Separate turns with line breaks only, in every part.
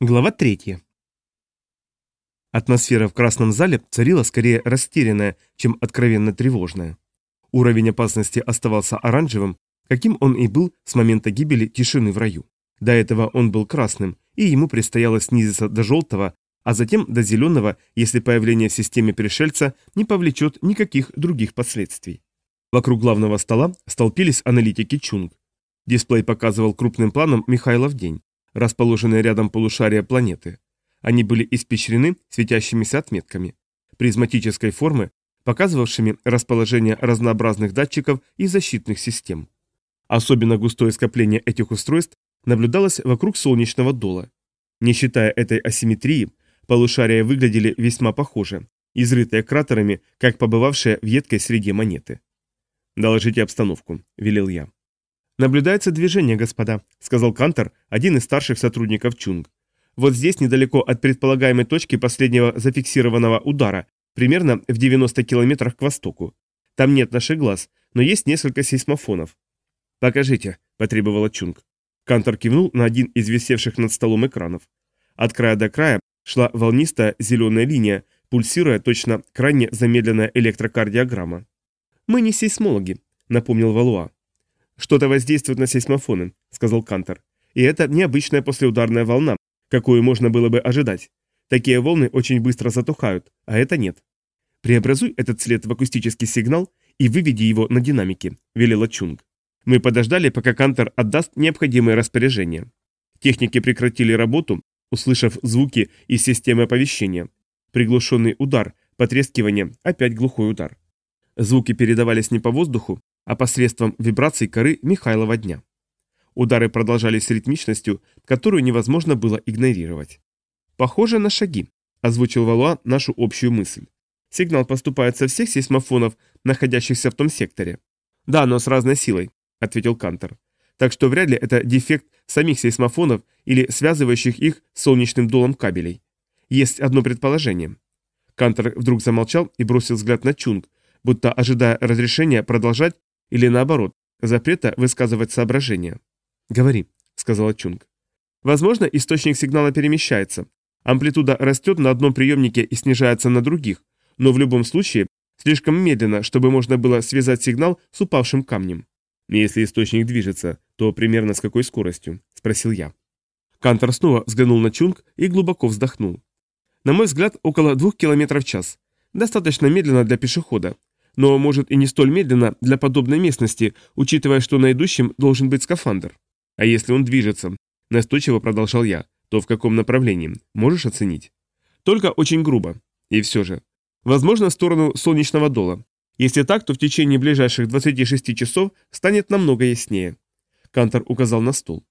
Глава 3. Атмосфера в красном зале царила скорее растерянная, чем откровенно тревожная. Уровень опасности оставался оранжевым, каким он и был с момента гибели тишины в раю. До этого он был красным, и ему предстояло снизиться до желтого, а затем до зеленого, если появление в системе пришельца не повлечет никаких других последствий. Вокруг главного стола столпились аналитики Чунг. Дисплей показывал крупным планом Михайлов день расположенные рядом полушария планеты. Они были испещрены светящимися отметками, призматической формы, показывавшими расположение разнообразных датчиков и защитных систем. Особенно густое скопление этих устройств наблюдалось вокруг солнечного дола. Не считая этой асимметрии, полушария выглядели весьма похоже, изрытые кратерами, как побывавшие в едкой среде монеты. «Доложите обстановку», — велел я. «Наблюдается движение, господа», — сказал Кантор, один из старших сотрудников Чунг. «Вот здесь, недалеко от предполагаемой точки последнего зафиксированного удара, примерно в 90 километрах к востоку. Там нет наших глаз, но есть несколько сейсмофонов». «Покажите», — потребовала Чунг. Кантор кивнул на один из висевших над столом экранов. От края до края шла волнистая зеленая линия, пульсируя точно крайне замедленная электрокардиограмма. «Мы не сейсмологи», — напомнил Валуа. «Что-то воздействует на сейсмофоны», — сказал Кантор. «И это необычная послеударная волна, какую можно было бы ожидать. Такие волны очень быстро затухают, а это нет. Преобразуй этот след в акустический сигнал и выведи его на динамики», — велела Чунг. Мы подождали, пока Кантор отдаст необходимые распоряжения. Техники прекратили работу, услышав звуки из системы оповещения. Приглушенный удар, потрескивание, опять глухой удар. Звуки передавались не по воздуху, а посредством вибраций коры Михайлова дня. Удары продолжались с ритмичностью, которую невозможно было игнорировать. «Похоже на шаги», – озвучил Валуа нашу общую мысль. «Сигнал поступает со всех сейсмофонов, находящихся в том секторе». «Да, но с разной силой», – ответил Кантер. «Так что вряд ли это дефект самих сейсмофонов или связывающих их с солнечным долом кабелей. Есть одно предположение». Кантер вдруг замолчал и бросил взгляд на Чунг, будто ожидая разрешения продолжать или наоборот, запрета высказывать соображения. «Говори», — сказала Чунг. «Возможно, источник сигнала перемещается. Амплитуда растет на одном приемнике и снижается на других, но в любом случае слишком медленно, чтобы можно было связать сигнал с упавшим камнем. «Если источник движется, то примерно с какой скоростью?» – спросил я. Кантор снова взглянул на Чунг и глубоко вздохнул. На мой взгляд, около двух километров в час. Достаточно медленно для пешехода, но может и не столь медленно для подобной местности, учитывая, что на идущем должен быть скафандр. А если он движется, настойчиво продолжал я, то в каком направлении, можешь оценить? Только очень грубо. И все же. Возможно, в сторону солнечного дола. Если так, то в течение ближайших 26 часов станет намного яснее. Кантор указал на стол.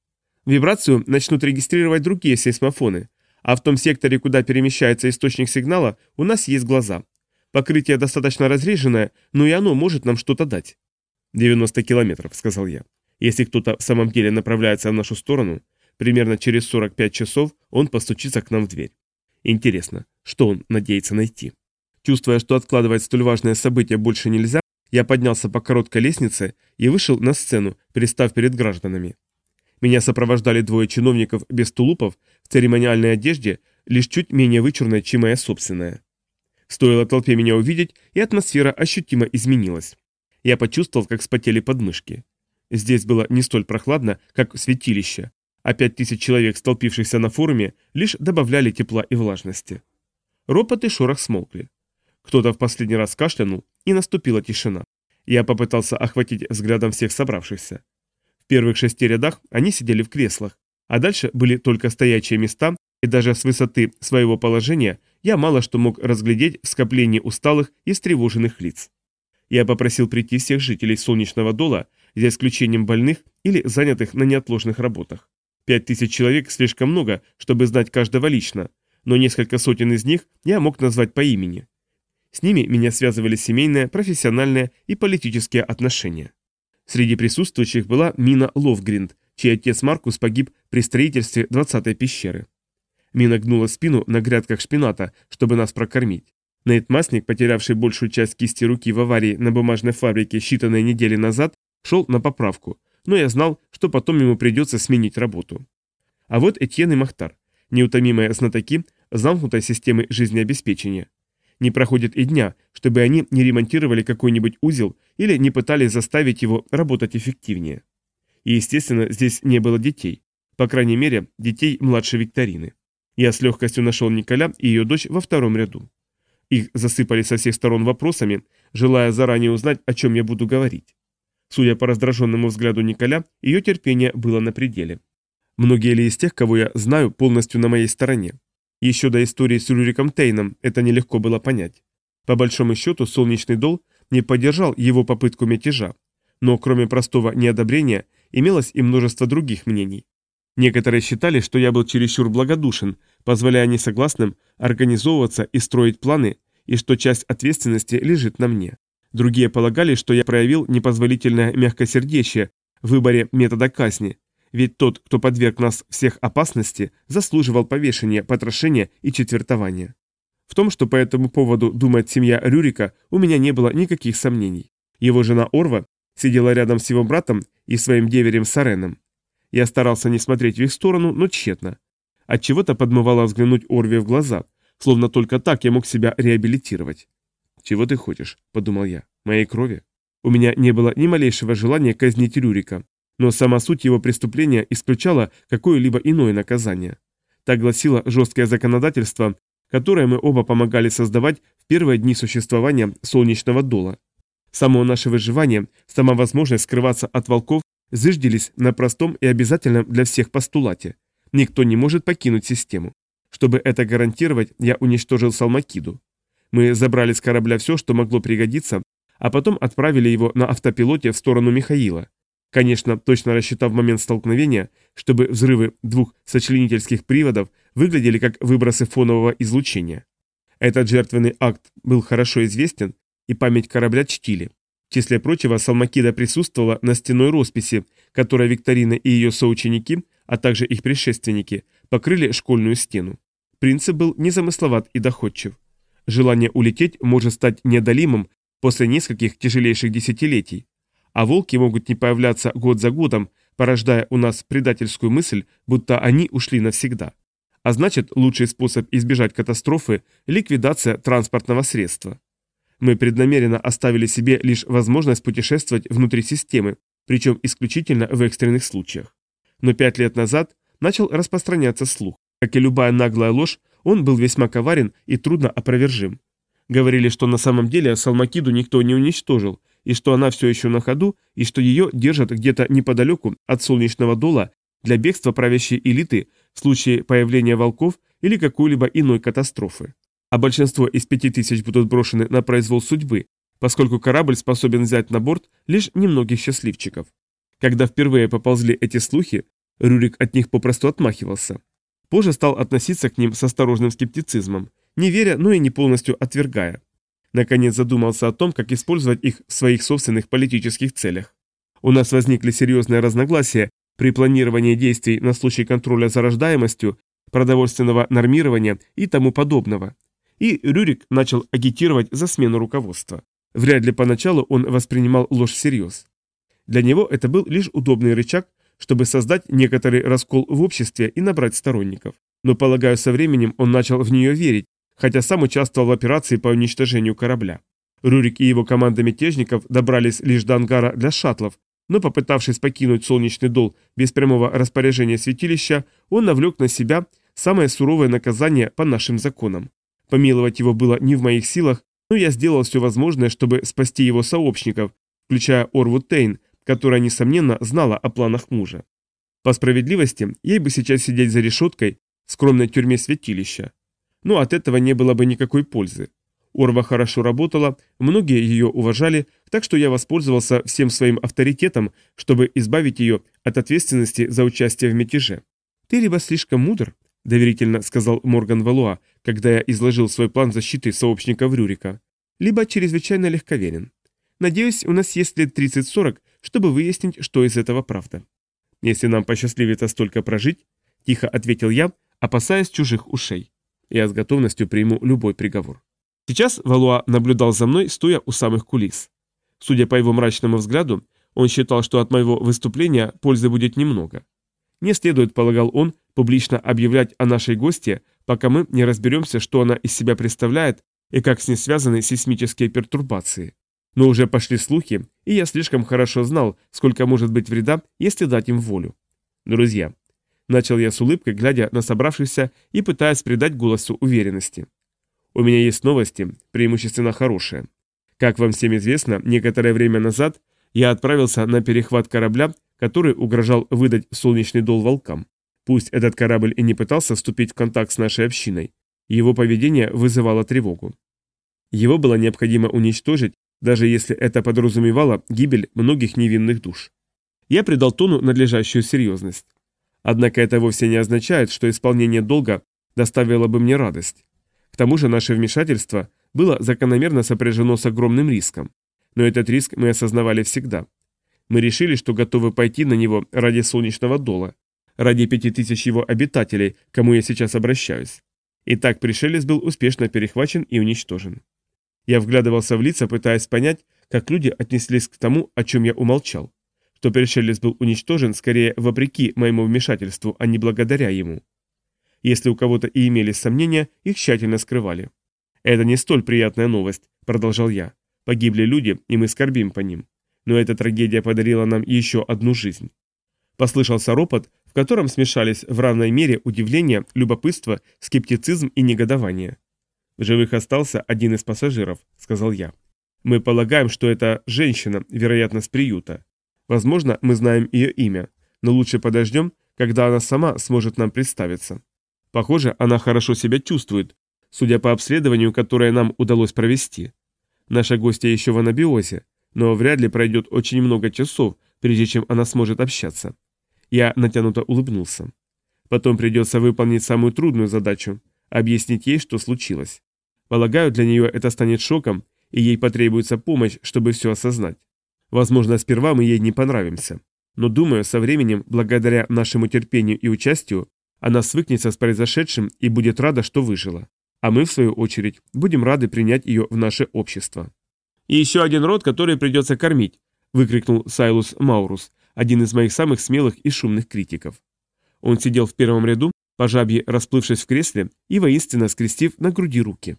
Вибрацию начнут регистрировать другие сейсмофоны, а в том секторе, куда перемещается источник сигнала, у нас есть глаза. Покрытие достаточно разреженное, но и оно может нам что-то дать. 90 километров, сказал я. Если кто-то в самом деле направляется в нашу сторону, примерно через 45 часов он постучится к нам в дверь. Интересно, что он надеется найти? Чувствуя, что откладывать столь важное событие больше нельзя, я поднялся по короткой лестнице и вышел на сцену, перестав перед гражданами. Меня сопровождали двое чиновников без тулупов в церемониальной одежде, лишь чуть менее вычурной, чем моя собственная. Стоило толпе меня увидеть, и атмосфера ощутимо изменилась. Я почувствовал, как вспотели подмышки. Здесь было не столь прохладно, как в святилище, а пять тысяч человек, столпившихся на форуме, лишь добавляли тепла и влажности. Ропот и шорох смолкли. Кто-то в последний раз кашлянул, и наступила тишина. Я попытался охватить взглядом всех собравшихся. В первых шести рядах они сидели в креслах, а дальше были только стоячие места, и даже с высоты своего положения я мало что мог разглядеть в скоплении усталых и встревоженных лиц. Я попросил прийти всех жителей Солнечного Дола, за исключением больных или занятых на неотложных работах. Пять тысяч человек слишком много, чтобы знать каждого лично, но несколько сотен из них я мог назвать по имени. С ними меня связывали семейные, профессиональные и политические отношения. Среди присутствующих была Мина Ловгринд, чей отец Маркус погиб при строительстве 20-й пещеры. Мина гнула спину на грядках шпината, чтобы нас прокормить. Нейт Масник, потерявший большую часть кисти руки в аварии на бумажной фабрике считанные недели назад, шел на поправку, но я знал, что потом ему придется сменить работу. А вот Этьен и Махтар. неутомимые знатоки замкнутой системы жизнеобеспечения. Не проходит и дня, чтобы они не ремонтировали какой-нибудь узел или не пытались заставить его работать эффективнее. И, естественно, здесь не было детей. По крайней мере, детей младшей Викторины. Я с легкостью нашел Николя и ее дочь во втором ряду. Их засыпали со всех сторон вопросами, желая заранее узнать, о чем я буду говорить. Судя по раздраженному взгляду Николя, ее терпение было на пределе. Многие ли из тех, кого я знаю, полностью на моей стороне? Еще до истории с Рюриком Тейном это нелегко было понять. По большому счету, Солнечный Дол не поддержал его попытку мятежа, но кроме простого неодобрения имелось и множество других мнений. Некоторые считали, что я был чересчур благодушен, позволяя несогласным организовываться и строить планы, и что часть ответственности лежит на мне. Другие полагали, что я проявил непозволительное мягкосердечие в выборе метода казни, ведь тот, кто подверг нас всех опасности, заслуживал повешения, потрошения и четвертования. В том, что по этому поводу думает семья Рюрика, у меня не было никаких сомнений. Его жена Орва сидела рядом с его братом и своим деверем Сареном. Я старался не смотреть в их сторону, но тщетно. От чего то подмывало взглянуть Орве в глаза, словно только так я мог себя реабилитировать. «Чего ты хочешь?» – подумал я. «Моей крови?» У меня не было ни малейшего желания казнить Рюрика, но сама суть его преступления исключала какое-либо иное наказание. Так гласило жесткое законодательство, которое мы оба помогали создавать в первые дни существования солнечного дола. Само наше выживание, сама возможность скрываться от волков зыждились на простом и обязательном для всех постулате. Никто не может покинуть систему. Чтобы это гарантировать, я уничтожил Салмакиду. Мы забрали с корабля все, что могло пригодиться, а потом отправили его на автопилоте в сторону Михаила. Конечно, точно рассчитав момент столкновения, чтобы взрывы двух сочленительских приводов выглядели как выбросы фонового излучения. Этот жертвенный акт был хорошо известен, и память корабля чтили. В числе прочего, Салмакида присутствовала на стеной росписи, которой Викторина и ее соученики, а также их предшественники, покрыли школьную стену. Принцип был незамысловат и доходчив. Желание улететь может стать неодолимым после нескольких тяжелейших десятилетий, а волки могут не появляться год за годом, порождая у нас предательскую мысль, будто они ушли навсегда. А значит, лучший способ избежать катастрофы – ликвидация транспортного средства. Мы преднамеренно оставили себе лишь возможность путешествовать внутри системы, причем исключительно в экстренных случаях. Но пять лет назад начал распространяться слух. Как и любая наглая ложь, он был весьма коварен и трудно опровержим. Говорили, что на самом деле Салмакиду никто не уничтожил, и что она все еще на ходу, и что ее держат где-то неподалеку от солнечного дола для бегства правящей элиты в случае появления волков или какой-либо иной катастрофы. А большинство из пяти тысяч будут брошены на произвол судьбы, поскольку корабль способен взять на борт лишь немногих счастливчиков. Когда впервые поползли эти слухи, Рюрик от них попросту отмахивался. Позже стал относиться к ним с осторожным скептицизмом, не веря, но и не полностью отвергая. Наконец задумался о том, как использовать их в своих собственных политических целях. У нас возникли серьезные разногласия при планировании действий на случай контроля за рождаемостью, продовольственного нормирования и тому подобного. И Рюрик начал агитировать за смену руководства. Вряд ли поначалу он воспринимал ложь всерьез. Для него это был лишь удобный рычаг, чтобы создать некоторый раскол в обществе и набрать сторонников. Но, полагаю, со временем он начал в нее верить, хотя сам участвовал в операции по уничтожению корабля. Рюрик и его команда мятежников добрались лишь до ангара для шаттлов, но попытавшись покинуть солнечный дол без прямого распоряжения святилища, он навлек на себя самое суровое наказание по нашим законам. Помиловать его было не в моих силах, но я сделал все возможное, чтобы спасти его сообщников, включая Орву Тейн, которая, несомненно, знала о планах мужа. По справедливости, ей бы сейчас сидеть за решеткой в скромной тюрьме святилища но от этого не было бы никакой пользы. Орва хорошо работала, многие ее уважали, так что я воспользовался всем своим авторитетом, чтобы избавить ее от ответственности за участие в мятеже. «Ты либо слишком мудр», — доверительно сказал Морган Валуа, когда я изложил свой план защиты сообщника Рюрика, «либо чрезвычайно легковерен. Надеюсь, у нас есть лет 30-40, чтобы выяснить, что из этого правда». «Если нам посчастливится столько прожить», — тихо ответил я, опасаясь чужих ушей. Я с готовностью приму любой приговор. Сейчас Валуа наблюдал за мной, стоя у самых кулис. Судя по его мрачному взгляду, он считал, что от моего выступления пользы будет немного. Не следует, полагал он, публично объявлять о нашей гости, пока мы не разберемся, что она из себя представляет и как с ней связаны сейсмические пертурбации. Но уже пошли слухи, и я слишком хорошо знал, сколько может быть вреда, если дать им волю. Друзья, начал я с улыбкой, глядя на собравшихся и пытаясь придать голосу уверенности. У меня есть новости, преимущественно хорошие. Как вам всем известно, некоторое время назад я отправился на перехват корабля, который угрожал выдать солнечный дол волкам. Пусть этот корабль и не пытался вступить в контакт с нашей общиной, его поведение вызывало тревогу. Его было необходимо уничтожить, даже если это подразумевало гибель многих невинных душ. Я придал тону надлежащую серьезность. Однако это вовсе не означает, что исполнение долга доставило бы мне радость. К тому же наше вмешательство было закономерно сопряжено с огромным риском. Но этот риск мы осознавали всегда. Мы решили, что готовы пойти на него ради солнечного дола, ради пяти тысяч его обитателей, кому я сейчас обращаюсь. Итак, пришелец был успешно перехвачен и уничтожен. Я вглядывался в лица, пытаясь понять, как люди отнеслись к тому, о чем я умолчал. Что пришелец был уничтожен скорее вопреки моему вмешательству, а не благодаря ему. Если у кого-то и имелись сомнения, их тщательно скрывали. «Это не столь приятная новость», — продолжал я. «Погибли люди, и мы скорбим по ним. Но эта трагедия подарила нам еще одну жизнь». Послышался ропот, котором смешались в равной мере удивление, любопытство, скептицизм и негодование. «В живых остался один из пассажиров», — сказал я. «Мы полагаем, что это женщина, вероятно, с приюта. Возможно, мы знаем ее имя, но лучше подождем, когда она сама сможет нам представиться. Похоже, она хорошо себя чувствует, судя по обследованию, которое нам удалось провести. Наша гостья еще в анабиозе, но вряд ли пройдет очень много часов, прежде чем она сможет общаться. Я натянуто улыбнулся. Потом придется выполнить самую трудную задачу – объяснить ей, что случилось. Полагаю, для нее это станет шоком, и ей потребуется помощь, чтобы все осознать. Возможно, сперва мы ей не понравимся. Но думаю, со временем, благодаря нашему терпению и участию, она свыкнется с произошедшим и будет рада, что выжила. А мы, в свою очередь, будем рады принять ее в наше общество. «И еще один род, который придется кормить», – выкрикнул Сайлус Маурус, один из моих самых смелых и шумных критиков. Он сидел в первом ряду, по жабье расплывшись в кресле и воинственно скрестив на груди руки.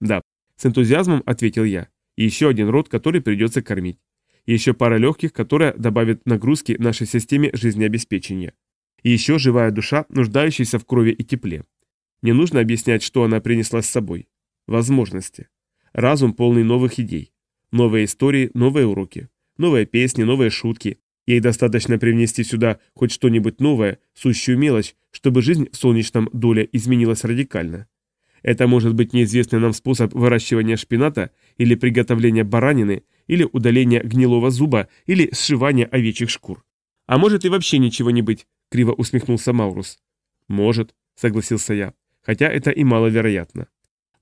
«Да», — с энтузиазмом ответил я, — «и еще один род, который придется кормить. И еще пара легких, которая добавит нагрузки нашей системе жизнеобеспечения. И еще живая душа, нуждающаяся в крови и тепле. Не нужно объяснять, что она принесла с собой. Возможности. Разум полный новых идей. Новые истории, новые уроки. Новые песни, новые шутки, Ей достаточно привнести сюда хоть что-нибудь новое, сущую мелочь, чтобы жизнь в солнечном доле изменилась радикально. Это может быть неизвестный нам способ выращивания шпината или приготовления баранины, или удаления гнилого зуба, или сшивания овечьих шкур. А может и вообще ничего не быть, криво усмехнулся Маурус. Может, согласился я, хотя это и маловероятно.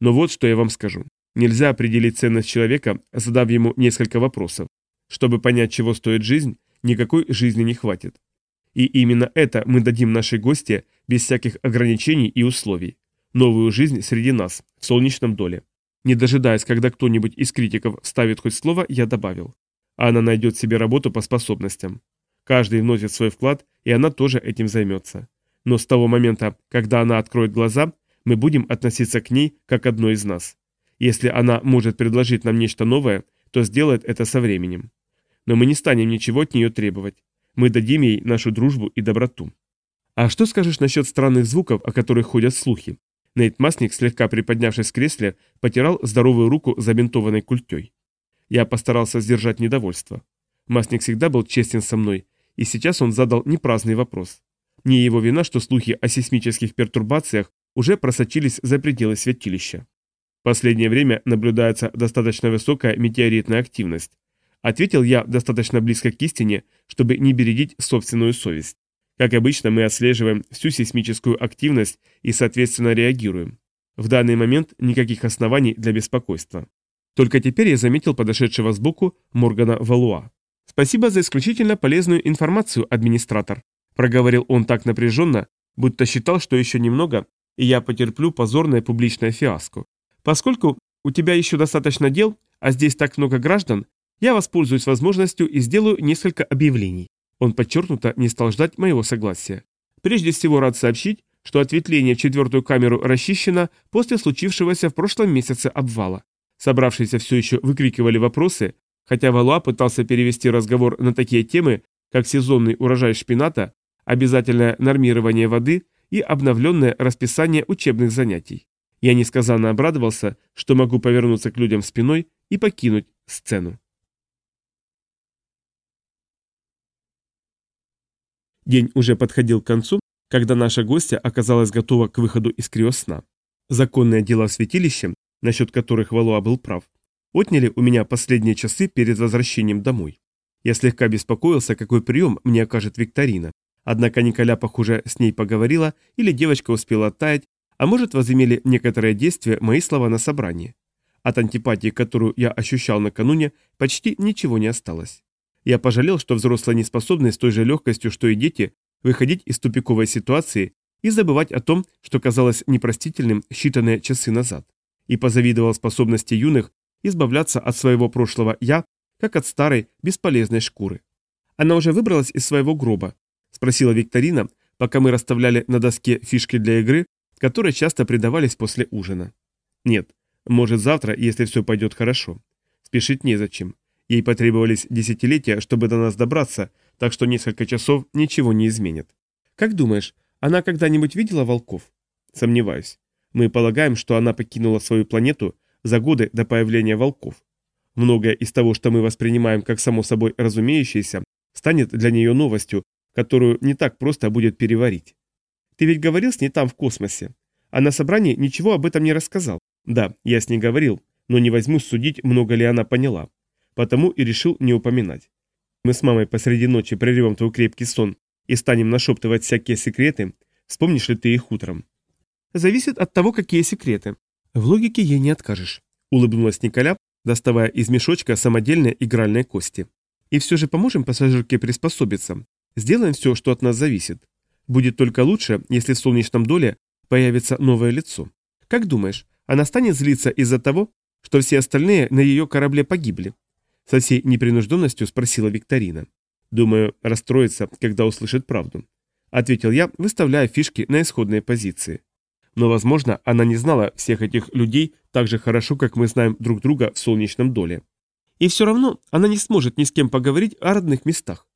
Но вот что я вам скажу. Нельзя определить ценность человека, задав ему несколько вопросов. Чтобы понять, чего стоит жизнь, никакой жизни не хватит. И именно это мы дадим нашей гости без всяких ограничений и условий. Новую жизнь среди нас, в солнечном доле. Не дожидаясь, когда кто-нибудь из критиков ставит хоть слово, я добавил. Она найдет себе работу по способностям. Каждый вносит свой вклад, и она тоже этим займется. Но с того момента, когда она откроет глаза, мы будем относиться к ней как одной из нас. Если она может предложить нам нечто новое, то сделает это со временем но мы не станем ничего от нее требовать. Мы дадим ей нашу дружбу и доброту. А что скажешь насчет странных звуков, о которых ходят слухи? Нейт Масник, слегка приподнявшись в кресле, потирал здоровую руку забинтованной культей. Я постарался сдержать недовольство. Масник всегда был честен со мной, и сейчас он задал непраздный вопрос. Не его вина, что слухи о сейсмических пертурбациях уже просочились за пределы святилища. В последнее время наблюдается достаточно высокая метеоритная активность, Ответил я достаточно близко к истине, чтобы не бередить собственную совесть. Как обычно, мы отслеживаем всю сейсмическую активность и, соответственно, реагируем. В данный момент никаких оснований для беспокойства. Только теперь я заметил подошедшего сбоку Моргана Валуа. «Спасибо за исключительно полезную информацию, администратор», проговорил он так напряженно, будто считал, что еще немного, и я потерплю позорное публичное фиаско. Поскольку у тебя еще достаточно дел, а здесь так много граждан, я воспользуюсь возможностью и сделаю несколько объявлений. Он подчеркнуто не стал ждать моего согласия. Прежде всего рад сообщить, что ответвление в четвертую камеру расчищено после случившегося в прошлом месяце обвала. Собравшиеся все еще выкрикивали вопросы, хотя Валуа пытался перевести разговор на такие темы, как сезонный урожай шпината, обязательное нормирование воды и обновленное расписание учебных занятий. Я несказанно обрадовался, что могу повернуться к людям спиной и покинуть сцену. День уже подходил к концу, когда наша гостья оказалась готова к выходу из криосна. Законные дела в святилище, насчет которых Валуа был прав, отняли у меня последние часы перед возвращением домой. Я слегка беспокоился, какой прием мне окажет Викторина. Однако Николя, похоже, с ней поговорила, или девочка успела оттаять, а может, возымели некоторое действие мои слова на собрании. От антипатии, которую я ощущал накануне, почти ничего не осталось. Я пожалел, что взрослые не способны с той же легкостью, что и дети, выходить из тупиковой ситуации и забывать о том, что казалось непростительным считанные часы назад. И позавидовал способности юных избавляться от своего прошлого «я», как от старой, бесполезной шкуры. Она уже выбралась из своего гроба, спросила Викторина, пока мы расставляли на доске фишки для игры, которые часто придавались после ужина. Нет, может завтра, если все пойдет хорошо. Спешить незачем. Ей потребовались десятилетия, чтобы до нас добраться, так что несколько часов ничего не изменит. Как думаешь, она когда-нибудь видела волков? Сомневаюсь. Мы полагаем, что она покинула свою планету за годы до появления волков. Многое из того, что мы воспринимаем как само собой разумеющееся, станет для нее новостью, которую не так просто будет переварить. Ты ведь говорил с ней там в космосе, а на собрании ничего об этом не рассказал. Да, я с ней говорил, но не возьмусь судить, много ли она поняла потому и решил не упоминать. Мы с мамой посреди ночи прервем твой крепкий сон и станем нашептывать всякие секреты, вспомнишь ли ты их утром? Зависит от того, какие секреты. В логике ей не откажешь. Улыбнулась Николя, доставая из мешочка самодельные игральные кости. И все же поможем пассажирке приспособиться. Сделаем все, что от нас зависит. Будет только лучше, если в солнечном доле появится новое лицо. Как думаешь, она станет злиться из-за того, что все остальные на ее корабле погибли? Со всей непринужденностью спросила Викторина. Думаю, расстроится, когда услышит правду. Ответил я, выставляя фишки на исходные позиции. Но, возможно, она не знала всех этих людей так же хорошо, как мы знаем друг друга в солнечном доле. И все равно она не сможет ни с кем поговорить о родных местах.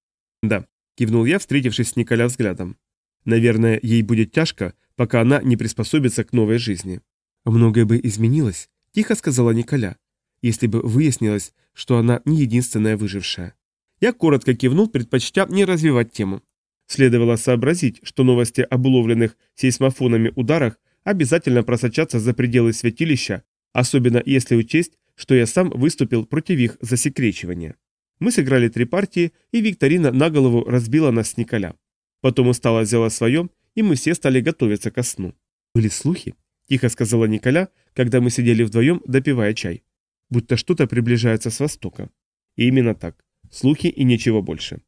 Да, кивнул я, встретившись с Николя взглядом. Наверное, ей будет тяжко, пока она не приспособится к новой жизни. Многое бы изменилось, тихо сказала Николя если бы выяснилось, что она не единственная выжившая. Я коротко кивнул, предпочтя не развивать тему. Следовало сообразить, что новости об уловленных сейсмофонами ударах обязательно просочатся за пределы святилища, особенно если учесть, что я сам выступил против их засекречивания. Мы сыграли три партии, и викторина на голову разбила нас с Николя. Потом устала взяла свое, и мы все стали готовиться ко сну. «Были слухи?» – тихо сказала Николя, когда мы сидели вдвоем, допивая чай будто что-то приближается с востока. И именно так. Слухи и ничего больше.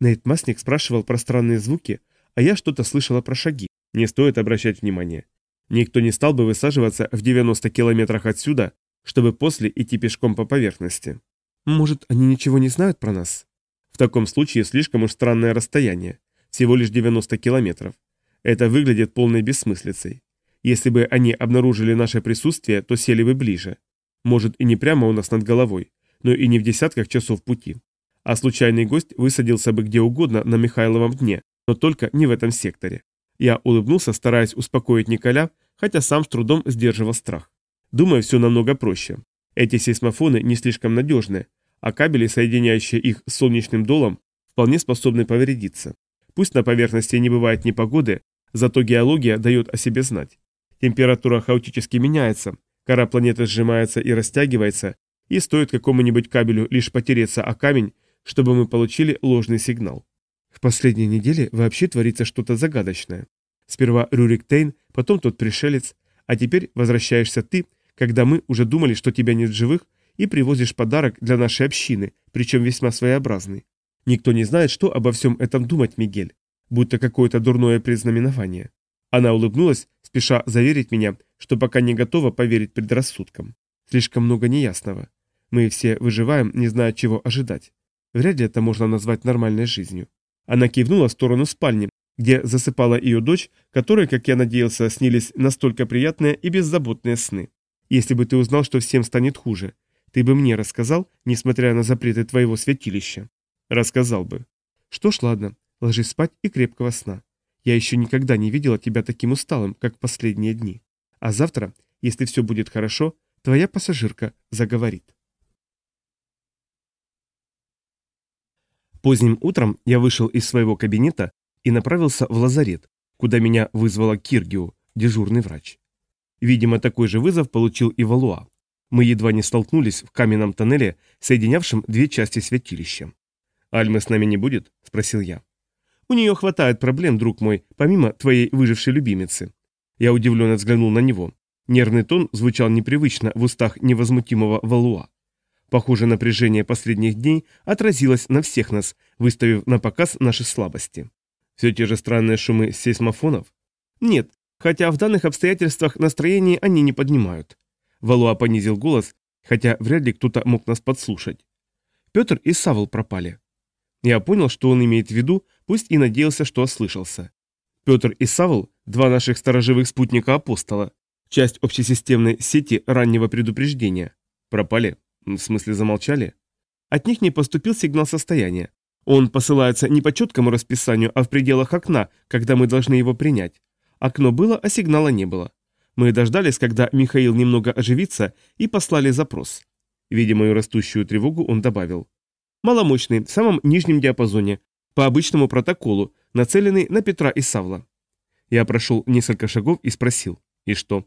Нейт Масник спрашивал про странные звуки, а я что-то слышала про шаги. Не стоит обращать внимание. Никто не стал бы высаживаться в 90 километрах отсюда, чтобы после идти пешком по поверхности. Может, они ничего не знают про нас? В таком случае слишком уж странное расстояние. Всего лишь 90 километров. Это выглядит полной бессмыслицей. Если бы они обнаружили наше присутствие, то сели бы ближе. Может и не прямо у нас над головой, но и не в десятках часов пути. А случайный гость высадился бы где угодно на Михайловом дне, но только не в этом секторе. Я улыбнулся, стараясь успокоить Николя, хотя сам с трудом сдерживал страх. Думаю, все намного проще. Эти сейсмофоны не слишком надежные, а кабели, соединяющие их с солнечным долом, вполне способны повредиться. Пусть на поверхности не бывает непогоды, зато геология дает о себе знать. Температура хаотически меняется, Кора планеты сжимается и растягивается, и стоит какому-нибудь кабелю лишь потереться о камень, чтобы мы получили ложный сигнал. В последней неделе вообще творится что-то загадочное. Сперва Рюрик Тейн, потом тот пришелец, а теперь возвращаешься ты, когда мы уже думали, что тебя нет живых, и привозишь подарок для нашей общины, причем весьма своеобразный. Никто не знает, что обо всем этом думать, Мигель, будто какое-то дурное предзнаменование. Она улыбнулась, спеша заверить меня, что пока не готова поверить предрассудкам. Слишком много неясного. Мы все выживаем, не зная, чего ожидать. Вряд ли это можно назвать нормальной жизнью. Она кивнула в сторону спальни, где засыпала ее дочь, которой, как я надеялся, снились настолько приятные и беззаботные сны. Если бы ты узнал, что всем станет хуже, ты бы мне рассказал, несмотря на запреты твоего святилища. Рассказал бы. Что ж, ладно, ложись спать и крепкого сна. Я еще никогда не видела тебя таким усталым, как последние дни. А завтра, если все будет хорошо, твоя пассажирка заговорит. Поздним утром я вышел из своего кабинета и направился в лазарет, куда меня вызвала Киргио, дежурный врач. Видимо, такой же вызов получил и Валуа. Мы едва не столкнулись в каменном тоннеле, соединявшем две части святилища. «Альмы с нами не будет?» – спросил я. «У нее хватает проблем, друг мой, помимо твоей выжившей любимицы». Я удивленно взглянул на него. Нервный тон звучал непривычно в устах невозмутимого Валуа. Похоже, напряжение последних дней отразилось на всех нас, выставив на показ наши слабости. Все те же странные шумы сейсмофонов? Нет, хотя в данных обстоятельствах настроение они не поднимают. Валуа понизил голос, хотя вряд ли кто-то мог нас подслушать. Петр и Савл пропали. Я понял, что он имеет в виду, пусть и надеялся, что ослышался. Петр и Савл – два наших сторожевых спутника апостола, часть общесистемной сети раннего предупреждения. Пропали? В смысле замолчали? От них не поступил сигнал состояния. Он посылается не по четкому расписанию, а в пределах окна, когда мы должны его принять. Окно было, а сигнала не было. Мы дождались, когда Михаил немного оживится, и послали запрос. Видя мою растущую тревогу, он добавил. Маломощный, в самом нижнем диапазоне, по обычному протоколу, нацеленный на Петра и Савла. Я прошел несколько шагов и спросил. И что?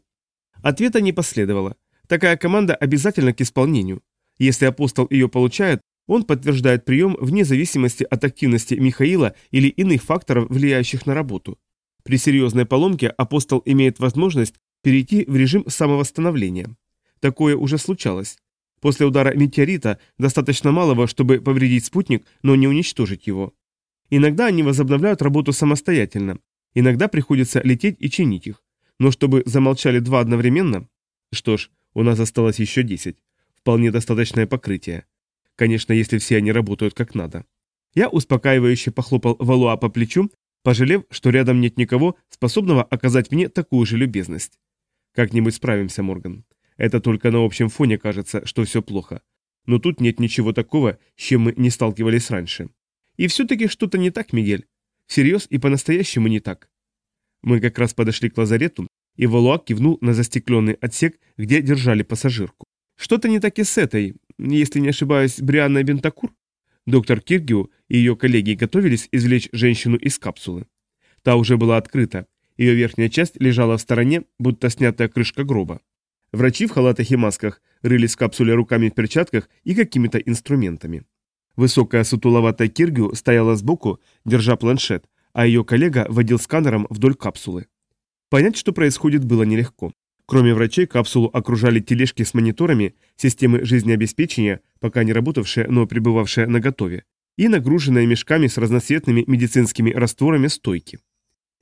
Ответа не последовало. Такая команда обязательна к исполнению. Если апостол ее получает, он подтверждает прием вне зависимости от активности Михаила или иных факторов, влияющих на работу. При серьезной поломке апостол имеет возможность перейти в режим самовосстановления. Такое уже случалось. После удара метеорита достаточно малого, чтобы повредить спутник, но не уничтожить его. Иногда они возобновляют работу самостоятельно, иногда приходится лететь и чинить их. Но чтобы замолчали два одновременно... Что ж, у нас осталось еще 10. Вполне достаточное покрытие. Конечно, если все они работают как надо. Я успокаивающе похлопал Валуа по плечу, пожалев, что рядом нет никого, способного оказать мне такую же любезность. Как-нибудь справимся, Морган. Это только на общем фоне кажется, что все плохо. Но тут нет ничего такого, с чем мы не сталкивались раньше. И все-таки что-то не так, Мигель. Всерьез и по-настоящему не так. Мы как раз подошли к лазарету, и Валуа кивнул на застекленный отсек, где держали пассажирку. Что-то не так и с этой, если не ошибаюсь, Брианной Бентакур? Доктор Киргиу и ее коллеги готовились извлечь женщину из капсулы. Та уже была открыта, ее верхняя часть лежала в стороне, будто снятая крышка гроба. Врачи в халатах и масках рылись в капсуле руками в перчатках и какими-то инструментами. Высокая сутуловатая Киргю стояла сбоку, держа планшет, а ее коллега водил сканером вдоль капсулы. Понять, что происходит, было нелегко. Кроме врачей, капсулу окружали тележки с мониторами, системы жизнеобеспечения, пока не работавшие, но пребывавшие на готове, и нагруженные мешками с разноцветными медицинскими растворами стойки.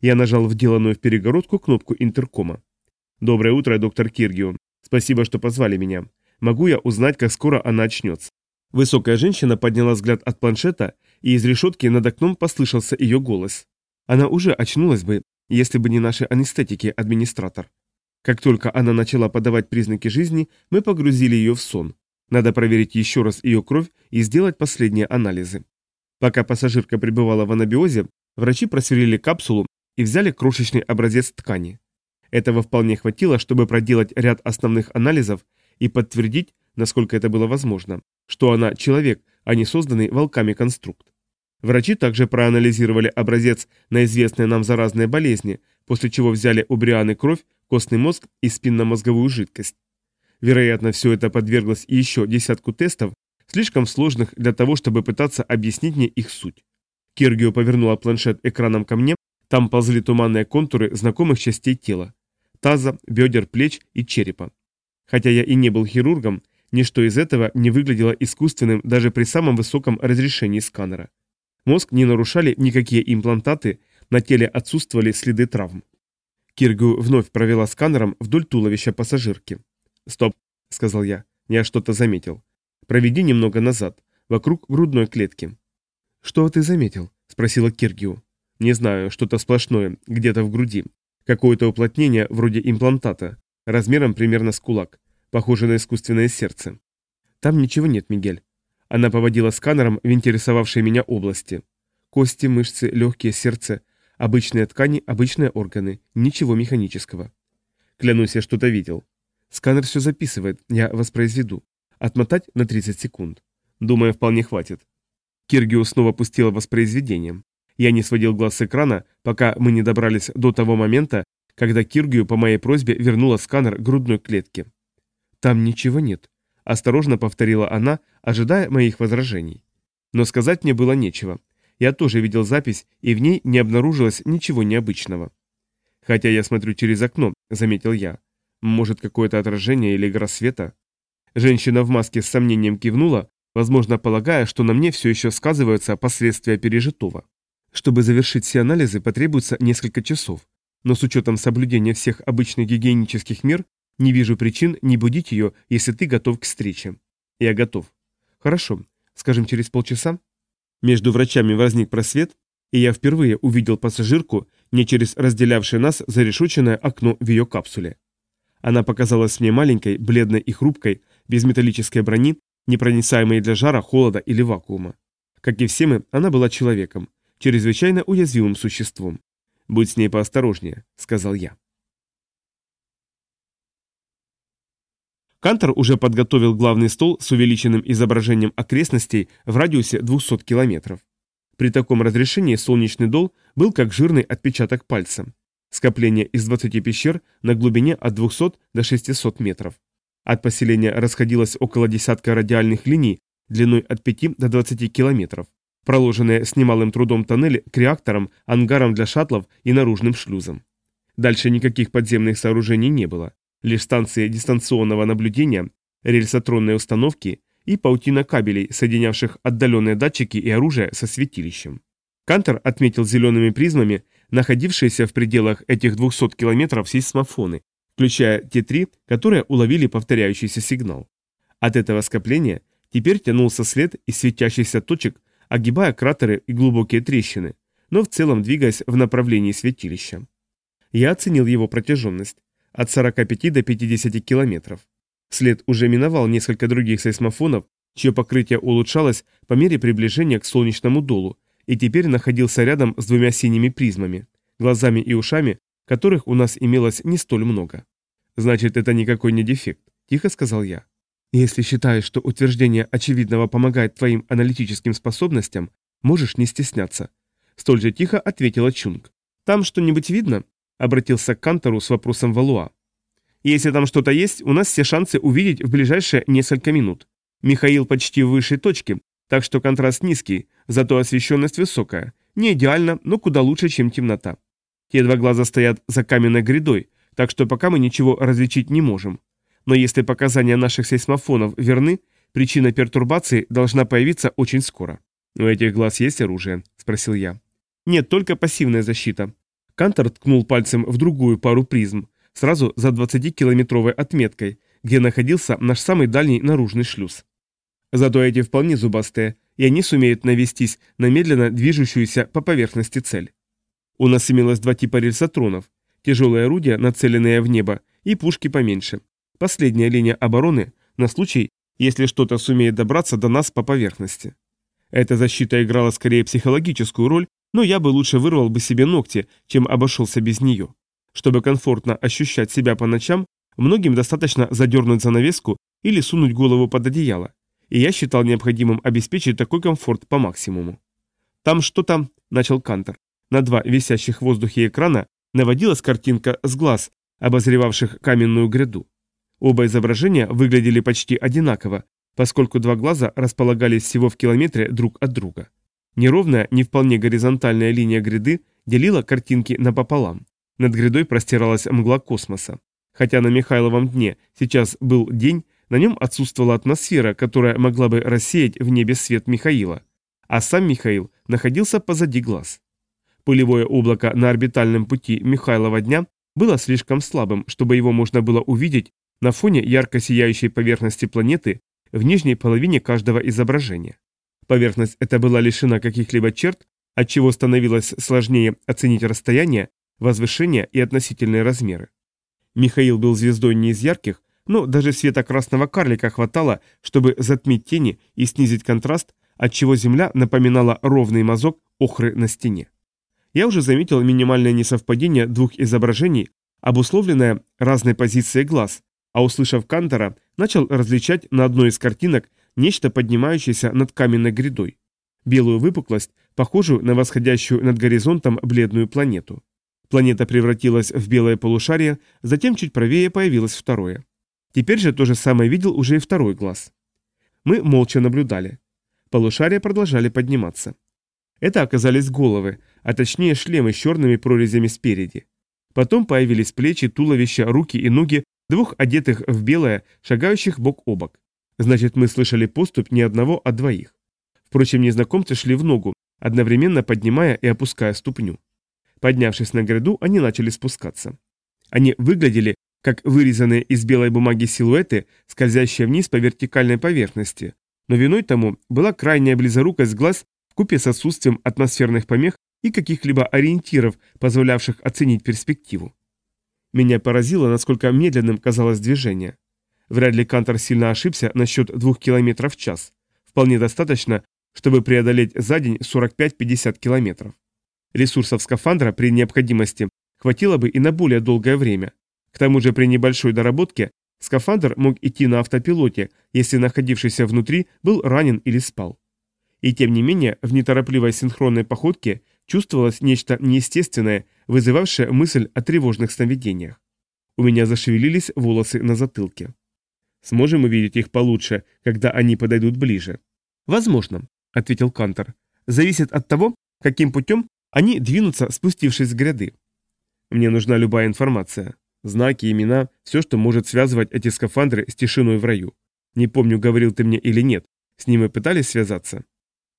Я нажал вделанную в перегородку кнопку интеркома. «Доброе утро, доктор Киргио. Спасибо, что позвали меня. Могу я узнать, как скоро она очнется?» Высокая женщина подняла взгляд от планшета, и из решетки над окном послышался ее голос. Она уже очнулась бы, если бы не наши анестетики, администратор. Как только она начала подавать признаки жизни, мы погрузили ее в сон. Надо проверить еще раз ее кровь и сделать последние анализы. Пока пассажирка пребывала в анабиозе, врачи просверлили капсулу и взяли крошечный образец ткани. Этого вполне хватило, чтобы проделать ряд основных анализов и подтвердить, насколько это было возможно, что она человек, а не созданный волками конструкт. Врачи также проанализировали образец на известные нам заразные болезни, после чего взяли у Брианы кровь, костный мозг и спинномозговую жидкость. Вероятно, все это подверглось еще десятку тестов, слишком сложных для того, чтобы пытаться объяснить мне их суть. Киргио повернула планшет экраном ко мне, там ползли туманные контуры знакомых частей тела таза, бедер, плеч и черепа. Хотя я и не был хирургом, ничто из этого не выглядело искусственным даже при самом высоком разрешении сканера. Мозг не нарушали никакие имплантаты, на теле отсутствовали следы травм. Киргу вновь провела сканером вдоль туловища пассажирки. «Стоп», — сказал я, — «я что-то заметил. Проведи немного назад, вокруг грудной клетки». «Что ты заметил?» — спросила Киргиу. Не знаю, что-то сплошное, где-то в груди. Какое-то уплотнение вроде имплантата, размером примерно с кулак, похоже на искусственное сердце. Там ничего нет, Мигель. Она поводила сканером в интересовавшие меня области. Кости, мышцы, легкие, сердце, обычные ткани, обычные органы, ничего механического. Клянусь, я что-то видел. Сканер все записывает, я воспроизведу. Отмотать на 30 секунд. Думаю, вполне хватит. Киргио снова пустила воспроизведение. Я не сводил глаз с экрана, пока мы не добрались до того момента, когда Киргию по моей просьбе вернула сканер грудной клетки. «Там ничего нет», – осторожно повторила она, ожидая моих возражений. Но сказать мне было нечего. Я тоже видел запись, и в ней не обнаружилось ничего необычного. «Хотя я смотрю через окно», – заметил я. «Может, какое-то отражение или игра света?» Женщина в маске с сомнением кивнула, возможно, полагая, что на мне все еще сказываются последствия пережитого. Чтобы завершить все анализы, потребуется несколько часов. Но с учетом соблюдения всех обычных гигиенических мер, не вижу причин не будить ее, если ты готов к встрече. Я готов. Хорошо. Скажем, через полчаса? Между врачами возник просвет, и я впервые увидел пассажирку не через разделявшее нас зарешоченное окно в ее капсуле. Она показалась мне маленькой, бледной и хрупкой, без металлической брони, непроницаемой для жара, холода или вакуума. Как и все мы, она была человеком, чрезвычайно уязвимым существом. «Будь с ней поосторожнее», — сказал я. Кантор уже подготовил главный стол с увеличенным изображением окрестностей в радиусе 200 километров. При таком разрешении солнечный дол был как жирный отпечаток пальца. Скопление из 20 пещер на глубине от 200 до 600 метров. От поселения расходилось около десятка радиальных линий длиной от 5 до 20 километров проложенные с немалым трудом тоннели к реакторам, ангарам для шаттлов и наружным шлюзам. Дальше никаких подземных сооружений не было, лишь станции дистанционного наблюдения, рельсотронные установки и паутина кабелей, соединявших отдаленные датчики и оружие со святилищем. Кантор отметил зелеными призмами находившиеся в пределах этих 200 километров сейсмофоны, включая те три, которые уловили повторяющийся сигнал. От этого скопления теперь тянулся след из светящихся точек огибая кратеры и глубокие трещины, но в целом двигаясь в направлении святилища. Я оценил его протяженность – от 45 до 50 километров. След уже миновал несколько других сейсмофонов, чье покрытие улучшалось по мере приближения к солнечному долу, и теперь находился рядом с двумя синими призмами, глазами и ушами, которых у нас имелось не столь много. «Значит, это никакой не дефект», – тихо сказал я. Если считаешь, что утверждение очевидного помогает твоим аналитическим способностям, можешь не стесняться. Столь же тихо ответила Чунг. Там что-нибудь видно? Обратился к Кантору с вопросом Валуа. Если там что-то есть, у нас все шансы увидеть в ближайшие несколько минут. Михаил почти в высшей точке, так что контраст низкий, зато освещенность высокая. Не идеально, но куда лучше, чем темнота. Те два глаза стоят за каменной грядой, так что пока мы ничего различить не можем. Но если показания наших сейсмофонов верны, причина пертурбации должна появиться очень скоро. «У этих глаз есть оружие?» – спросил я. «Нет, только пассивная защита». Кантор ткнул пальцем в другую пару призм, сразу за 20-километровой отметкой, где находился наш самый дальний наружный шлюз. Зато эти вполне зубастые, и они сумеют навестись на медленно движущуюся по поверхности цель. У нас имелось два типа рельсотронов, тяжелые орудия, нацеленные в небо, и пушки поменьше, Последняя линия обороны на случай, если что-то сумеет добраться до нас по поверхности. Эта защита играла скорее психологическую роль, но я бы лучше вырвал бы себе ногти, чем обошелся без нее. Чтобы комфортно ощущать себя по ночам, многим достаточно задернуть занавеску или сунуть голову под одеяло, и я считал необходимым обеспечить такой комфорт по максимуму. Там что-то, начал Кантер. На два висящих в воздухе экрана наводилась картинка с глаз, обозревавших каменную гряду. Оба изображения выглядели почти одинаково, поскольку два глаза располагались всего в километре друг от друга. Неровная, не вполне горизонтальная линия гряды делила картинки напополам. Над грядой простиралась мгла космоса. Хотя на Михайловом дне сейчас был день, на нем отсутствовала атмосфера, которая могла бы рассеять в небе свет Михаила. А сам Михаил находился позади глаз. Пылевое облако на орбитальном пути Михайлова дня было слишком слабым, чтобы его можно было увидеть на фоне ярко сияющей поверхности планеты в нижней половине каждого изображения. Поверхность эта была лишена каких-либо черт, отчего становилось сложнее оценить расстояние, возвышение и относительные размеры. Михаил был звездой не из ярких, но даже света красного карлика хватало, чтобы затмить тени и снизить контраст, отчего Земля напоминала ровный мазок охры на стене. Я уже заметил минимальное несовпадение двух изображений, обусловленное разной позицией глаз, а услышав Кантора, начал различать на одной из картинок нечто поднимающееся над каменной грядой. Белую выпуклость, похожую на восходящую над горизонтом бледную планету. Планета превратилась в белое полушарие, затем чуть правее появилось второе. Теперь же то же самое видел уже и второй глаз. Мы молча наблюдали. Полушария продолжали подниматься. Это оказались головы, а точнее шлемы с черными прорезями спереди. Потом появились плечи, туловища, руки и ноги двух одетых в белое, шагающих бок о бок. Значит, мы слышали поступь не одного, а двоих. Впрочем, незнакомцы шли в ногу, одновременно поднимая и опуская ступню. Поднявшись на гряду, они начали спускаться. Они выглядели как вырезанные из белой бумаги силуэты, скользящие вниз по вертикальной поверхности. Но виной тому была крайняя близорукость глаз вкупе с отсутствием атмосферных помех и каких-либо ориентиров, позволявших оценить перспективу. Меня поразило, насколько медленным казалось движение. Вряд ли Кантор сильно ошибся насчет двух километров в час. Вполне достаточно, чтобы преодолеть за день 45-50 километров. Ресурсов скафандра при необходимости хватило бы и на более долгое время. К тому же при небольшой доработке скафандр мог идти на автопилоте, если находившийся внутри был ранен или спал. И тем не менее, в неторопливой синхронной походке чувствовалось нечто неестественное, вызывавшее мысль о тревожных сновидениях. У меня зашевелились волосы на затылке. Сможем увидеть их получше, когда они подойдут ближе? Возможно, ответил Кантор. Зависит от того, каким путем они двинутся, спустившись с гряды. Мне нужна любая информация. Знаки, имена, все, что может связывать эти скафандры с тишиной в раю. Не помню, говорил ты мне или нет. С ними пытались связаться?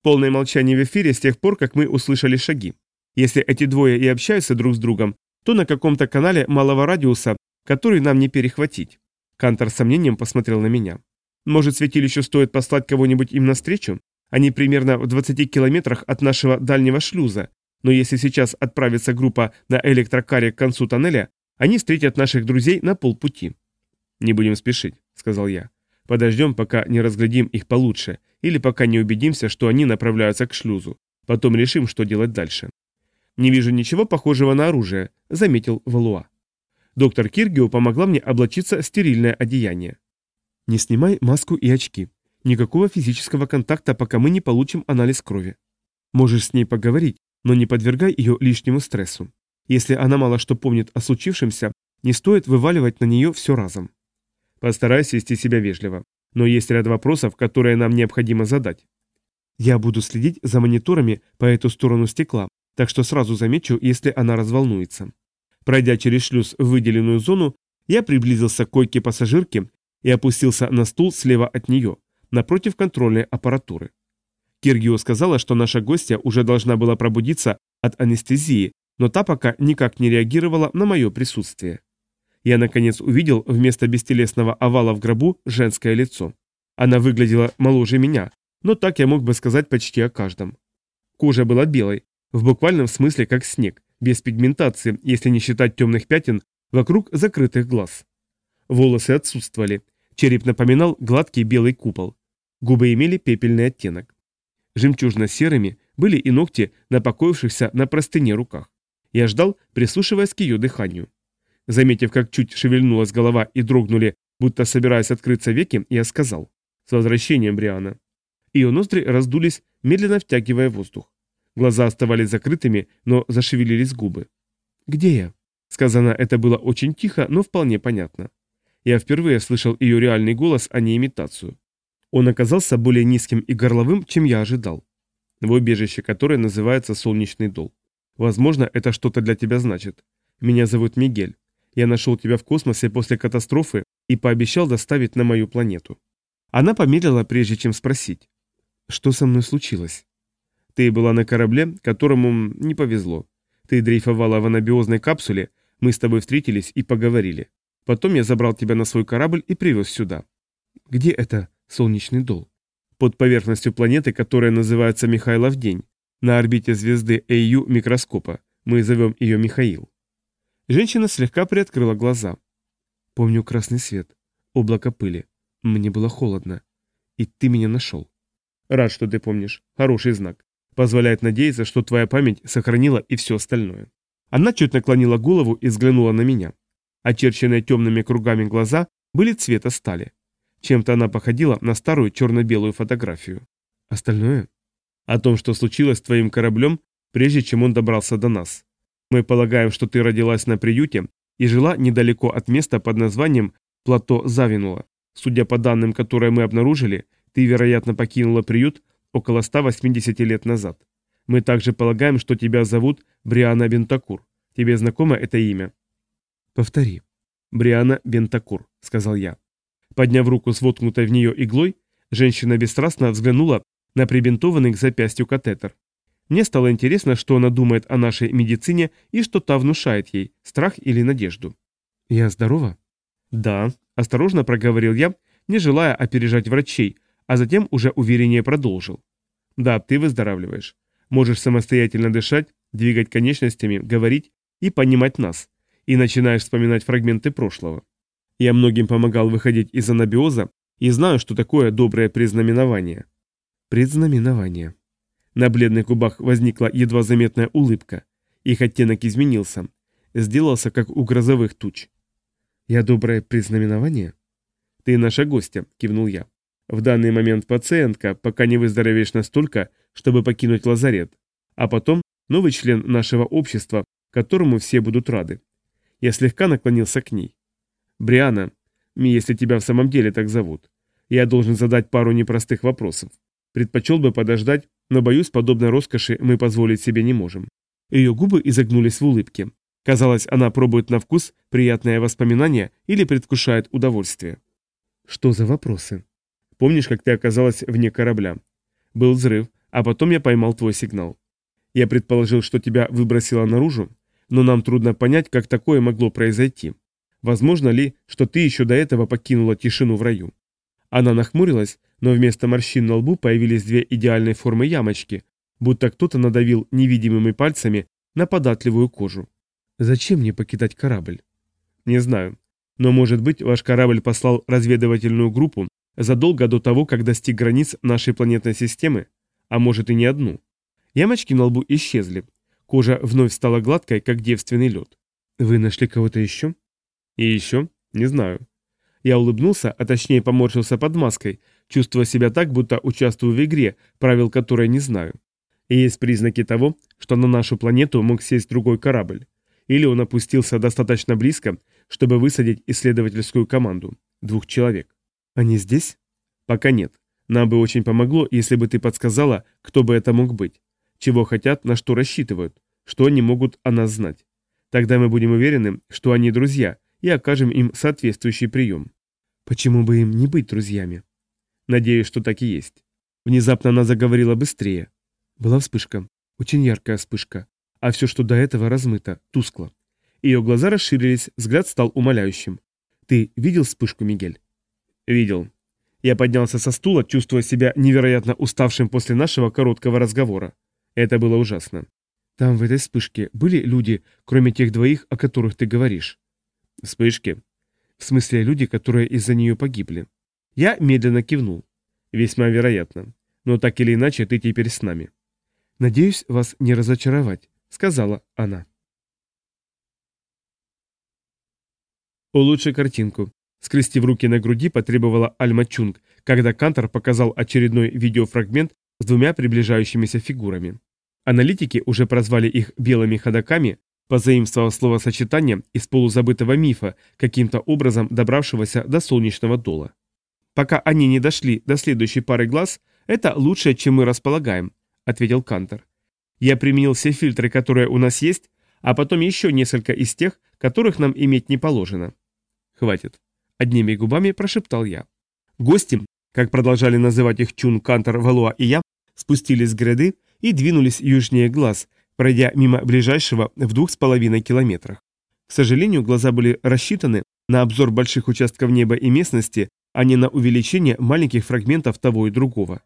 Полное молчание в эфире с тех пор, как мы услышали шаги. Если эти двое и общаются друг с другом, то на каком-то канале малого радиуса, который нам не перехватить. Кантор с сомнением посмотрел на меня. Может, святилищу стоит послать кого-нибудь им навстречу? Они примерно в 20 километрах от нашего дальнего шлюза, но если сейчас отправится группа на электрокаре к концу тоннеля, они встретят наших друзей на полпути. «Не будем спешить», — сказал я. «Подождем, пока не разглядим их получше, или пока не убедимся, что они направляются к шлюзу. Потом решим, что делать дальше. «Не вижу ничего похожего на оружие», — заметил Валуа. Доктор Киргио помогла мне облачиться в стерильное одеяние. «Не снимай маску и очки. Никакого физического контакта, пока мы не получим анализ крови. Можешь с ней поговорить, но не подвергай ее лишнему стрессу. Если она мало что помнит о случившемся, не стоит вываливать на нее все разом. Постарайся вести себя вежливо но есть ряд вопросов, которые нам необходимо задать. Я буду следить за мониторами по эту сторону стекла, так что сразу замечу, если она разволнуется. Пройдя через шлюз в выделенную зону, я приблизился к койке пассажирки и опустился на стул слева от нее, напротив контрольной аппаратуры. Киргио сказала, что наша гостья уже должна была пробудиться от анестезии, но та пока никак не реагировала на мое присутствие я наконец увидел вместо бестелесного овала в гробу женское лицо. Она выглядела моложе меня, но так я мог бы сказать почти о каждом. Кожа была белой, в буквальном смысле как снег, без пигментации, если не считать темных пятен вокруг закрытых глаз. Волосы отсутствовали, череп напоминал гладкий белый купол. Губы имели пепельный оттенок. Жемчужно-серыми были и ногти на на простыне руках. Я ждал, прислушиваясь к ее дыханию. Заметив, как чуть шевельнулась голова и дрогнули, будто собираясь открыться веки, я сказал «С возвращением, Бриана». Ее ноздри раздулись, медленно втягивая воздух. Глаза оставались закрытыми, но зашевелились губы. «Где я?» Сказано это было очень тихо, но вполне понятно. Я впервые слышал ее реальный голос, а не имитацию. Он оказался более низким и горловым, чем я ожидал. В убежище, которое называется Солнечный Дол. Возможно, это что-то для тебя значит. Меня зовут Мигель. Я нашел тебя в космосе после катастрофы и пообещал доставить на мою планету. Она помедлила, прежде чем спросить. Что со мной случилось? Ты была на корабле, которому не повезло. Ты дрейфовала в анабиозной капсуле, мы с тобой встретились и поговорили. Потом я забрал тебя на свой корабль и привез сюда. Где это солнечный дол? Под поверхностью планеты, которая называется Михайлов день. На орбите звезды AU микроскопа. Мы зовем ее Михаил. Женщина слегка приоткрыла глаза. Помню красный свет, облако пыли. Мне было холодно. И ты меня нашел. Рад, что ты помнишь. Хороший знак. Позволяет надеяться, что твоя память сохранила и все остальное. Она чуть наклонила голову и взглянула на меня. Очерченные темными кругами глаза были цвета стали. Чем-то она походила на старую черно-белую фотографию. Остальное? О том, что случилось с твоим кораблем, прежде чем он добрался до нас. Мы полагаем, что ты родилась на приюте и жила недалеко от места под названием Плато Завинула. Судя по данным, которые мы обнаружили, ты, вероятно, покинула приют около 180 лет назад. Мы также полагаем, что тебя зовут Бриана Бентакур. Тебе знакомо это имя? Повтори. Бриана Бентакур, сказал я. Подняв руку с воткнутой в нее иглой, женщина бесстрастно взглянула на прибинтованный к запястью катетер. Мне стало интересно, что она думает о нашей медицине и что та внушает ей, страх или надежду. «Я здорова?» «Да», – осторожно проговорил я, не желая опережать врачей, а затем уже увереннее продолжил. Да, ты выздоравливаешь. Можешь самостоятельно дышать, двигать конечностями, говорить и понимать нас. И начинаешь вспоминать фрагменты прошлого. Я многим помогал выходить из анабиоза и знаю, что такое доброе предзнаменование. Предзнаменование. На бледных губах возникла едва заметная улыбка. Их оттенок изменился. Сделался, как у грозовых туч. «Я доброе предзнаменование?» «Ты наша гостья», — кивнул я. В данный момент пациентка, пока не выздоровеешь настолько, чтобы покинуть лазарет. А потом новый член нашего общества, которому все будут рады. Я слегка наклонился к ней. Бриана, если тебя в самом деле так зовут, я должен задать пару непростых вопросов. Предпочел бы подождать, но боюсь, подобной роскоши мы позволить себе не можем. Ее губы изогнулись в улыбке. Казалось, она пробует на вкус приятное воспоминание или предвкушает удовольствие. Что за вопросы? Помнишь, как ты оказалась вне корабля? Был взрыв, а потом я поймал твой сигнал. Я предположил, что тебя выбросило наружу, но нам трудно понять, как такое могло произойти. Возможно ли, что ты еще до этого покинула тишину в раю? Она нахмурилась, но вместо морщин на лбу появились две идеальной формы ямочки, будто кто-то надавил невидимыми пальцами на податливую кожу. Зачем мне покидать корабль? Не знаю. Но может быть ваш корабль послал разведывательную группу задолго до того, как достиг границ нашей планетной системы, а может и не одну. Ямочки на лбу исчезли. Кожа вновь стала гладкой, как девственный лед. Вы нашли кого-то еще? И еще? Не знаю. Я улыбнулся, а точнее поморщился под маской, чувствуя себя так, будто участвую в игре, правил которой не знаю. И есть признаки того, что на нашу планету мог сесть другой корабль. Или он опустился достаточно близко, чтобы высадить исследовательскую команду. Двух человек. Они здесь? Пока нет. Нам бы очень помогло, если бы ты подсказала, кто бы это мог быть. Чего хотят, на что рассчитывают, что они могут о нас знать. Тогда мы будем уверены, что они друзья, и окажем им соответствующий прием. Почему бы им не быть друзьями? Надеюсь, что так и есть. Внезапно она заговорила быстрее. Была вспышка, очень яркая вспышка, а все, что до этого, размыто, тускло. Ее глаза расширились, взгляд стал умоляющим. «Ты видел вспышку, Мигель?» «Видел». Я поднялся со стула, чувствуя себя невероятно уставшим после нашего короткого разговора. Это было ужасно. «Там в этой вспышке были люди, кроме тех двоих, о которых ты говоришь?» «Вспышки?» «В смысле люди, которые из-за нее погибли?» Я медленно кивнул. «Весьма вероятно. Но так или иначе ты теперь с нами». «Надеюсь вас не разочаровать», — сказала она. «Улучши картинку», Скрестив руки на груди, потребовала Альма Чунг, когда Кантор показал очередной видеофрагмент с двумя приближающимися фигурами. Аналитики уже прозвали их белыми ходаками, позаимствовав словосочетание из полузабытого мифа, каким-то образом добравшегося до солнечного дола. «Пока они не дошли до следующей пары глаз, это лучшее, чем мы располагаем», — ответил Кантор. «Я применил все фильтры, которые у нас есть, а потом еще несколько из тех, которых нам иметь не положено». «Хватит. Одними губами прошептал я. Гости, как продолжали называть их Чун, Кантор, Валуа и я, спустились с гряды и двинулись южнее глаз, пройдя мимо ближайшего в двух с половиной километрах. К сожалению, глаза были рассчитаны на обзор больших участков неба и местности, а не на увеличение маленьких фрагментов того и другого.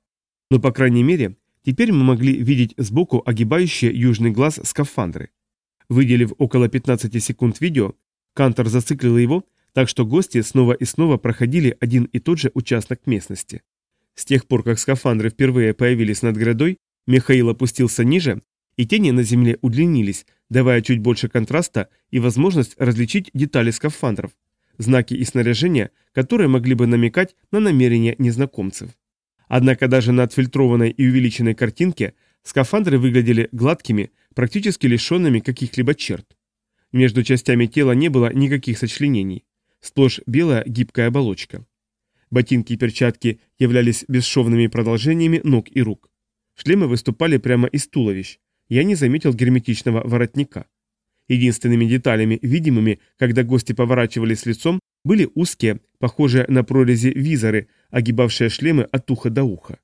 Но, по крайней мере, Теперь мы могли видеть сбоку огибающие южный глаз скафандры. Выделив около 15 секунд видео, Кантор зациклил его, так что гости снова и снова проходили один и тот же участок местности. С тех пор, как скафандры впервые появились над грядой, Михаил опустился ниже, и тени на земле удлинились, давая чуть больше контраста и возможность различить детали скафандров, знаки и снаряжения, которые могли бы намекать на намерения незнакомцев. Однако даже на отфильтрованной и увеличенной картинке скафандры выглядели гладкими, практически лишенными каких-либо черт. Между частями тела не было никаких сочленений. Сплошь белая гибкая оболочка. Ботинки и перчатки являлись бесшовными продолжениями ног и рук. Шлемы выступали прямо из туловищ. Я не заметил герметичного воротника. Единственными деталями, видимыми, когда гости поворачивались лицом, были узкие, похожие на прорези визоры, огибавшие шлемы от уха до уха.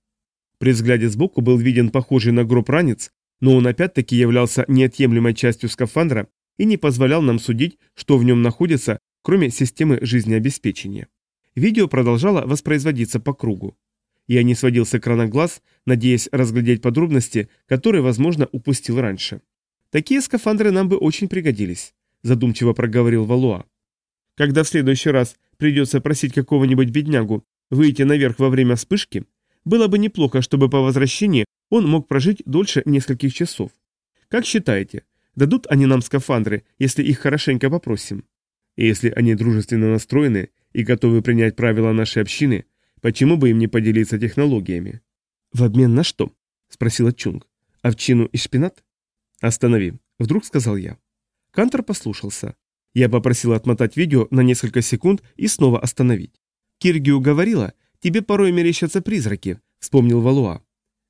При взгляде сбоку был виден похожий на гроб ранец, но он опять-таки являлся неотъемлемой частью скафандра и не позволял нам судить, что в нем находится, кроме системы жизнеобеспечения. Видео продолжало воспроизводиться по кругу. Я не сводил с экрана глаз, надеясь разглядеть подробности, которые, возможно, упустил раньше. Такие скафандры нам бы очень пригодились, задумчиво проговорил Валуа. Когда в следующий раз придется просить какого-нибудь беднягу выйти наверх во время вспышки, было бы неплохо, чтобы по возвращении он мог прожить дольше нескольких часов. Как считаете, дадут они нам скафандры, если их хорошенько попросим? И если они дружественно настроены и готовы принять правила нашей общины, почему бы им не поделиться технологиями? В обмен на что? спросила Чунг. Овчину и шпинат? «Останови», — вдруг сказал я. Кантор послушался. Я попросил отмотать видео на несколько секунд и снова остановить. «Киргию говорила, тебе порой мерещатся призраки», — вспомнил Валуа.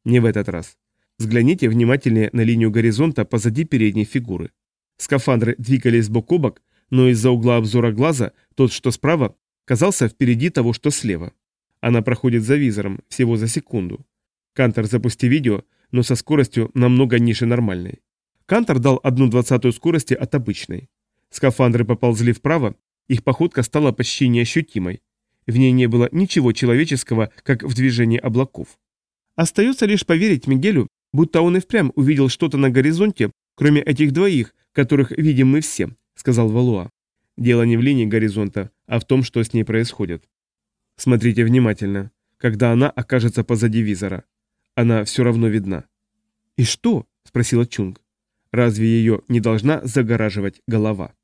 «Не в этот раз. Взгляните внимательнее на линию горизонта позади передней фигуры. Скафандры двигались бок о бок, но из-за угла обзора глаза тот, что справа, казался впереди того, что слева. Она проходит за визором, всего за секунду. Кантор запусти видео, но со скоростью намного ниже нормальной. Кантор дал одну двадцатую скорости от обычной. Скафандры поползли вправо, их походка стала почти неощутимой. В ней не было ничего человеческого, как в движении облаков. Остается лишь поверить Мигелю, будто он и впрямь увидел что-то на горизонте, кроме этих двоих, которых видим мы все, сказал Валуа. Дело не в линии горизонта, а в том, что с ней происходит. Смотрите внимательно, когда она окажется позади визора. Она все равно видна. «И что?» – спросила Чунг. Разве ее не должна загораживать голова?